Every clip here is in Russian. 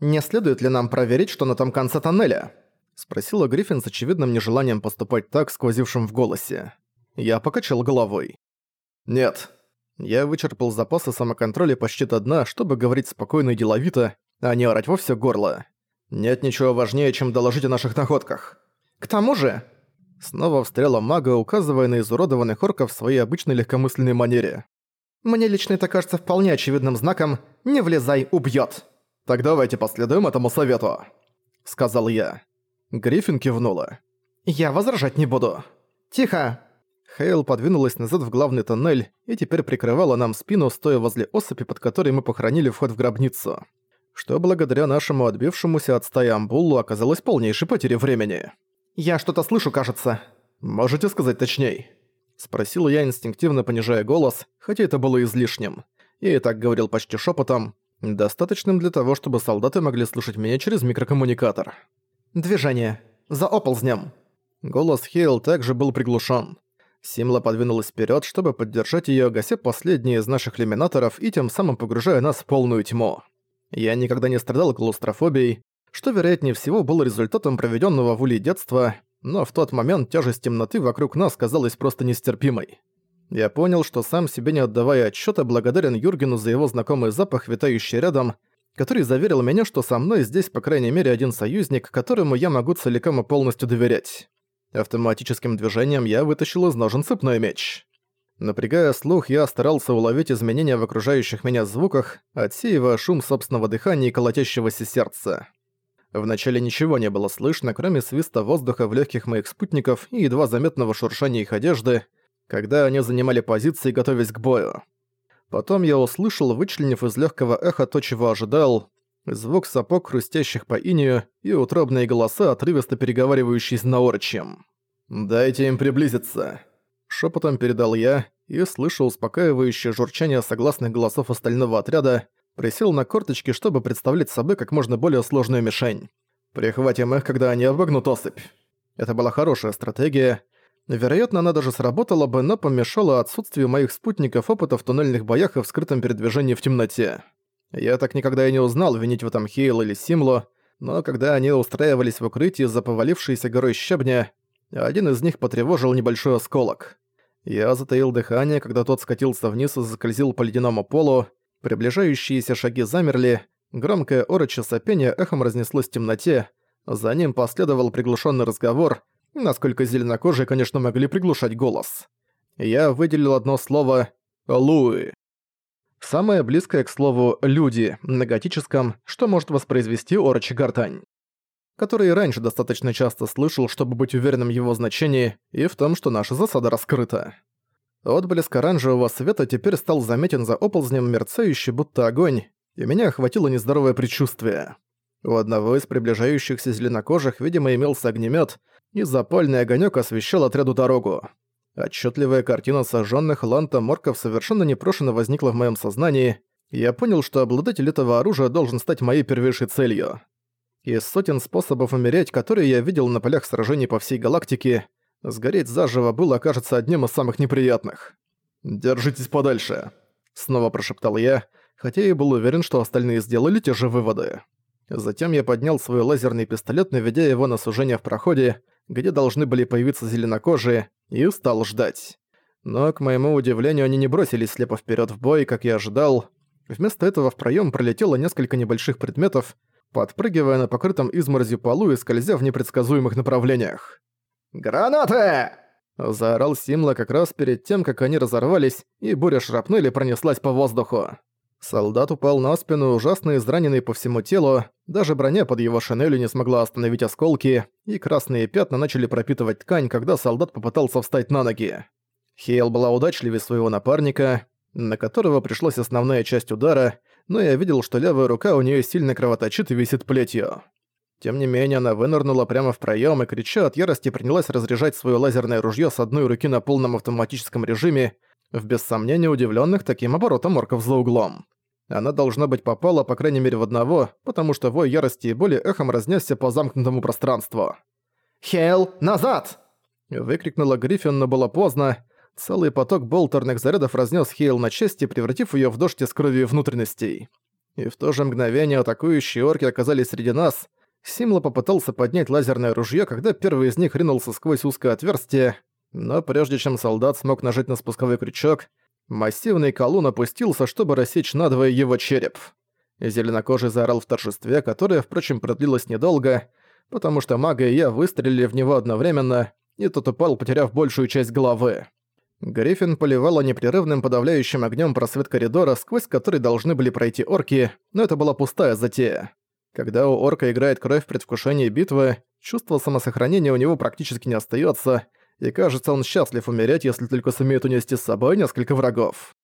«Не следует ли нам проверить, что на том конце тоннеля?» — спросила Гриффин с очевидным нежеланием поступать так, сквозившим в голосе. Я покачал головой. «Нет». Я вычерпал запасы самоконтроля почти до дна, чтобы говорить спокойно и деловито, а не орать во всё горло. «Нет ничего важнее, чем доложить о наших находках». «К тому же...» Снова встряла мага, указывая на изуродованных орков в своей обычной легкомысленной манере. «Мне лично это кажется вполне очевидным знаком «не влезай, убьёт». «Так давайте последуем этому совету», — сказал я. Гриффин кивнула. «Я возражать не буду». «Тихо!» Хейл подвинулась назад в главный тоннель и теперь прикрывала нам спину, стоя возле осыпи, под которой мы похоронили вход в гробницу. Что благодаря нашему отбившемуся от стаи амбуллу оказалось полнейшей потерей времени. «Я что-то слышу, кажется». «Можете сказать точней?» Спросил я, инстинктивно понижая голос, хотя это было излишним. Я и так говорил почти шепотом, достаточным для того, чтобы солдаты могли слышать меня через микрокоммуникатор. «Движение. За оползнем!» Голос Хейл также был приглушен. Симла подвинулась вперед, чтобы поддержать ее, гася последние из наших лиминаторов и тем самым погружая нас в полную тьму. Я никогда не страдал клаустрофобией, что, вероятнее всего, было результатом проведенного в улей детства, но в тот момент тяжесть темноты вокруг нас казалась просто нестерпимой. Я понял, что сам себе не отдавая отчета, благодарен Юргену за его знакомый запах, витающий рядом, который заверил меня, что со мной здесь по крайней мере один союзник, которому я могу целиком и полностью доверять. Автоматическим движением я вытащил из ножен цепной меч. Напрягая слух, я старался уловить изменения в окружающих меня звуках, отсеивая шум собственного дыхания и колотящегося сердца. Вначале ничего не было слышно, кроме свиста воздуха в легких моих спутников и едва заметного шуршания их одежды, когда они занимали позиции, готовясь к бою. Потом я услышал, вычленив из легкого эха то, чего ожидал, звук сапог, хрустящих по инию, и утробные голоса, отрывисто переговаривающиеся на орчем. «Дайте им приблизиться», — шепотом передал я, и, слыша успокаивающее журчание согласных голосов остального отряда, присел на корточки, чтобы представлять собой как можно более сложную мишень. Прихватим их, когда они обогнут осыпь. Это была хорошая стратегия, Вероятно, она даже сработала бы, но помешала отсутствию моих спутников опыта в туннельных боях и в скрытом передвижении в темноте. Я так никогда и не узнал, винить в этом Хейл или Симло, но когда они устраивались в укрытии за повалившейся горой щебня, один из них потревожил небольшой осколок. Я затаил дыхание, когда тот скатился вниз и заскользил по ледяному полу, приближающиеся шаги замерли, громкое орочье сопение эхом разнеслось в темноте, за ним последовал приглушенный разговор — насколько зеленокожие, конечно, могли приглушать голос. Я выделил одно слово «луи». Самое близкое к слову «люди» на готическом, что может воспроизвести орочи гортань. Который раньше достаточно часто слышал, чтобы быть уверенным в его значении и в том, что наша засада раскрыта. Отблеск оранжевого света теперь стал заметен за оползнем, мерцающий будто огонь, и меня охватило нездоровое предчувствие. У одного из приближающихся зеленокожих, видимо, имелся огнемет, и запальный огонек освещал отряду дорогу. Отчетливая картина сожженных ланта-морков совершенно непрошено возникла в моем сознании, и я понял, что обладатель этого оружия должен стать моей первейшей целью. Из сотен способов умереть, которые я видел на полях сражений по всей галактике, сгореть заживо было, кажется, одним из самых неприятных. «Держитесь подальше», — снова прошептал я, хотя и был уверен, что остальные сделали те же выводы. Затем я поднял свой лазерный пистолет, наведя его на сужение в проходе, где должны были появиться зеленокожие, и стал ждать. Но, к моему удивлению, они не бросились слепо вперед в бой, как я ожидал. Вместо этого в проем пролетело несколько небольших предметов, подпрыгивая на покрытом изморозью полу и скользя в непредсказуемых направлениях. «Гранаты!» Заорал Симла как раз перед тем, как они разорвались, и буря шрапнели пронеслась по воздуху. Солдат упал на спину, ужасно израненный по всему телу, даже броня под его шинелью не смогла остановить осколки, и красные пятна начали пропитывать ткань, когда солдат попытался встать на ноги. Хейл была удачливее своего напарника, на которого пришлась основная часть удара, но я видел, что левая рука у нее сильно кровоточит и висит плетью. Тем не менее, она вынырнула прямо в проем и, крича от ярости, принялась разряжать свое лазерное ружье с одной руки на полном автоматическом режиме, в без сомнения удивленных таким оборотом орков за углом. Она, должна быть, попала, по крайней мере, в одного, потому что вой ярости и боли эхом разнесся по замкнутому пространству. «Хейл, назад!» Выкрикнула Гриффин, но было поздно. Целый поток болтерных зарядов разнес Хейл на части, превратив ее в дождь из крови и внутренностей. И в то же мгновение атакующие орки оказались среди нас. Симла попытался поднять лазерное ружье, когда первый из них ринулся сквозь узкое отверстие, но прежде чем солдат смог нажать на спусковой крючок, массивный колун опустился, чтобы рассечь надвое его череп. Зеленокожий заорал в торжестве, которое, впрочем, продлилось недолго, потому что мага и я выстрелили в него одновременно, и тот упал, потеряв большую часть головы. Гриффин поливала непрерывным подавляющим огнем просвет коридора, сквозь который должны были пройти орки, но это была пустая затея. Когда у орка играет кровь в предвкушении битвы, чувство самосохранения у него практически не остается, и кажется, он счастлив умереть, если только сумеет унести с собой несколько врагов.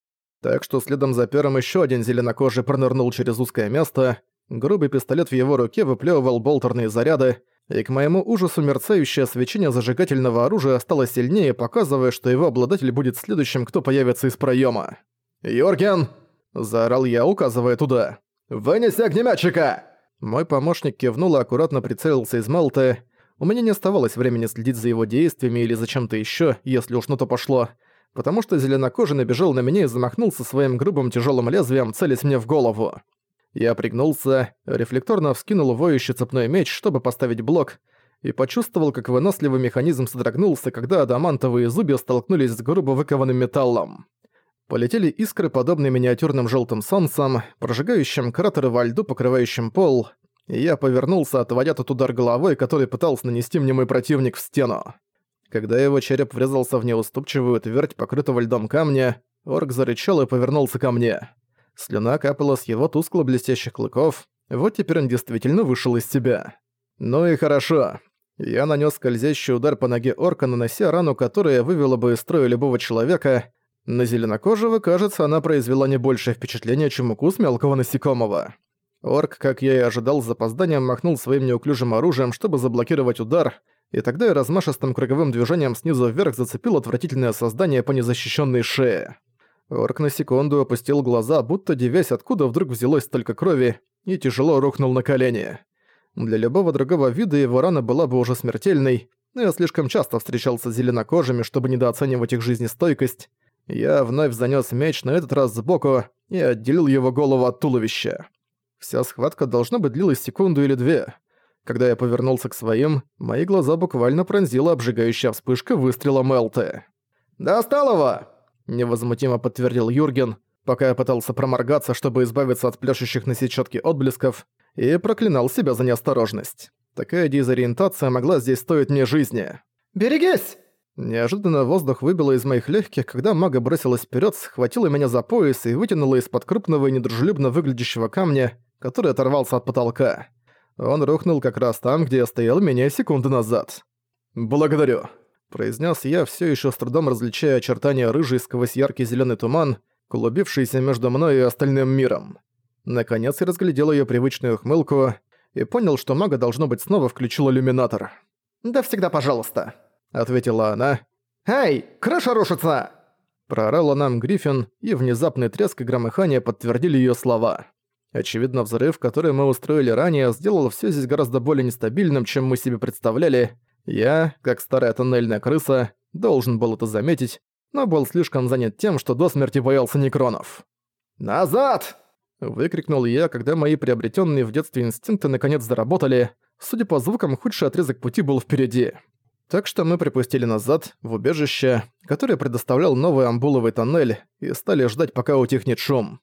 Так что следом за первым еще один зеленокожий пронырнул через узкое место, грубый пистолет в его руке выплевывал болтерные заряды, и к моему ужасу мерцающее свечение зажигательного оружия стало сильнее, показывая, что его обладатель будет следующим, кто появится из проема. «Йорген!» – заорал я, указывая туда. «Вынеси огнемётчика!» Мой помощник кивнул и аккуратно прицелился из Мелты. У меня не оставалось времени следить за его действиями или за чем-то еще, если уж на то пошло, потому что зеленокожий набежал на меня и замахнулся своим грубым тяжелым лезвием, целясь мне в голову. Я пригнулся, рефлекторно вскинул воющий цепной меч, чтобы поставить блок, и почувствовал, как выносливый механизм содрогнулся, когда адамантовые зубья столкнулись с грубо выкованным металлом. Полетели искры, подобные миниатюрным желтым солнцам, прожигающим кратеры во льду, покрывающим пол, и я повернулся, отводя тот удар головой, который пытался нанести мне мой противник в стену. Когда его череп врезался в неуступчивую твердь покрытого льдом камня, орк зарычал и повернулся ко мне. Слюна капала с его тускло-блестящих клыков. Вот теперь он действительно вышел из себя. Ну и хорошо. Я нанес скользящий удар по ноге орка, нанося рану, которая вывела бы из строя любого человека. На зеленокожего, кажется, она произвела не большее впечатление, чем укус мелкого насекомого. Орк, как я и ожидал, с запозданием махнул своим неуклюжим оружием, чтобы заблокировать удар, и тогда я размашистым круговым движением снизу вверх зацепил отвратительное создание по незащищенной шее. Орк на секунду опустил глаза, будто девясь, откуда вдруг взялось столько крови, и тяжело рухнул на колени. Для любого другого вида его рана была бы уже смертельной, но я слишком часто встречался с зеленокожими, чтобы недооценивать их жизнестойкость. Я вновь занёс меч, на этот раз сбоку, и отделил его голову от туловища. Вся схватка должна быть длилась секунду или две. Когда я повернулся к своим, мои глаза буквально пронзила обжигающая вспышка выстрела Мелты. «Достал его!» невозмутимо подтвердил Юрген, пока я пытался проморгаться, чтобы избавиться от пляшущих на сетчатке отблесков, и проклинал себя за неосторожность. Такая дезориентация могла здесь стоить мне жизни. «Берегись!» Неожиданно воздух выбило из моих легких, когда мага бросилась вперед, схватила меня за пояс и вытянула из-под крупного и недружелюбно выглядящего камня, который оторвался от потолка. Он рухнул как раз там, где я стоял менее секунды назад. «Благодарю», произнес я, все еще с трудом различая очертания рыжий сквозь яркий зеленый туман, клубившийся между мной и остальным миром. Наконец я разглядел ее привычную ухмылку и понял, что мага, должно быть, снова включил иллюминатор. «Да всегда пожалуйста», — ответила она. «Эй, крыша рушится!» Проорала нам Гриффин, и внезапный треск и громыхание подтвердили ее слова. Очевидно, взрыв, который мы устроили ранее, сделал все здесь гораздо более нестабильным, чем мы себе представляли, я, как старая тоннельная крыса, должен был это заметить, но был слишком занят тем, что до смерти боялся некронов. «Назад!» – выкрикнул я, когда мои приобретенные в детстве инстинкты наконец заработали. Судя по звукам, худший отрезок пути был впереди. Так что мы припустили назад, в убежище, которое предоставлял новый амбуловый тоннель, и стали ждать, пока утихнет шум.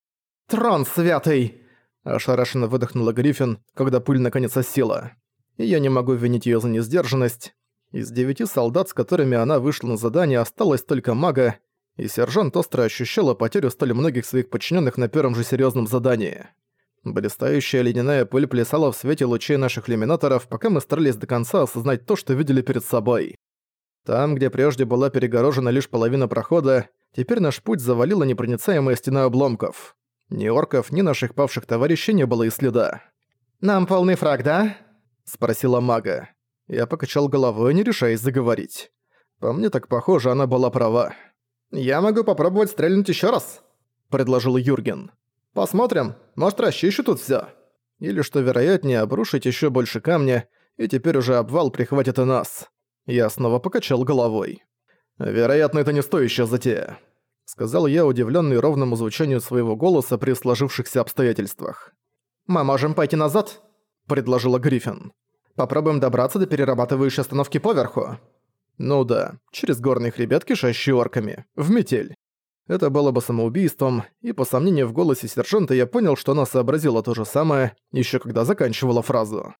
«Трон святый!» – ошарашенно выдохнула Гриффин, когда пыль наконец осела и я не могу винить её за несдержанность. Из девяти солдат, с которыми она вышла на задание, осталось только мага, и сержант остро ощущала потерю столь многих своих подчиненных на первом же серьезном задании. Блистающая ледяная пыль плясала в свете лучей наших иллюминаторов, пока мы старались до конца осознать то, что видели перед собой. Там, где прежде была перегорожена лишь половина прохода, теперь наш путь завалила непроницаемая стена обломков. Ни орков, ни наших павших товарищей не было и следа. «Нам полный фраг, да?» спросила мага. Я покачал головой, не решаясь заговорить. По мне так похоже, она была права. «Я могу попробовать стрельнуть еще раз», — предложил Юрген. «Посмотрим, может расчищу тут все. Или, что вероятнее, обрушить еще больше камня, и теперь уже обвал прихватит и нас». Я снова покачал головой. «Вероятно, это не стоящая затея», — сказал я, удивленный ровному звучанию своего голоса при сложившихся обстоятельствах. «Мы можем пойти назад?» – предложила Гриффин. «Попробуем добраться до перерабатывающей остановки поверху». Ну да, через горные хребет, кишащие орками. В метель. Это было бы самоубийством, и по сомнению в голосе сержанта я понял, что она сообразила то же самое, еще когда заканчивала фразу.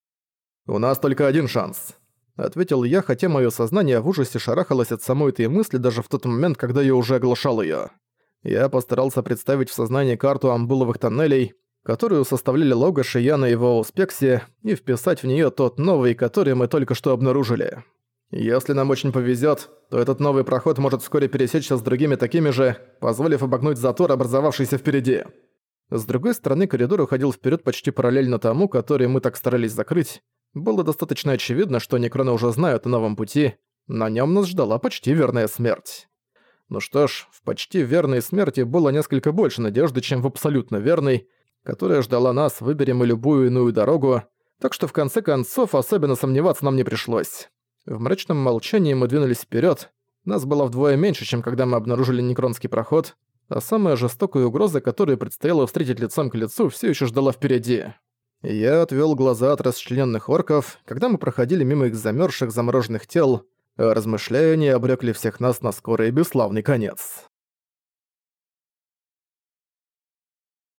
«У нас только один шанс», — ответил я, хотя мое сознание в ужасе шарахалось от самой этой мысли даже в тот момент, когда я уже оглашал ее. Я постарался представить в сознании карту амбуловых тоннелей, которую составляли Лога, Шияна и Воу Спекси, и вписать в нее тот новый, который мы только что обнаружили. Если нам очень повезет, то этот новый проход может вскоре пересечься с другими такими же, позволив обогнуть затор, образовавшийся впереди. С другой стороны, коридор уходил вперед почти параллельно тому, который мы так старались закрыть. Было достаточно очевидно, что некроны уже знают о новом пути, на нем нас ждала почти верная смерть. Ну что ж, в почти верной смерти было несколько больше надежды, чем в абсолютно верной, которая ждала нас, выберем мы любую иную дорогу, так что в конце концов особенно сомневаться нам не пришлось. В мрачном молчании мы двинулись вперед. Нас было вдвое меньше, чем когда мы обнаружили Некронский проход, а самая жестокая угроза, которую предстояло встретить лицом к лицу, все еще ждала впереди. Я отвел глаза от расчлененных орков, когда мы проходили мимо их замерзших замороженных тел, а размышления обрекли всех нас на скорый и бесславный конец.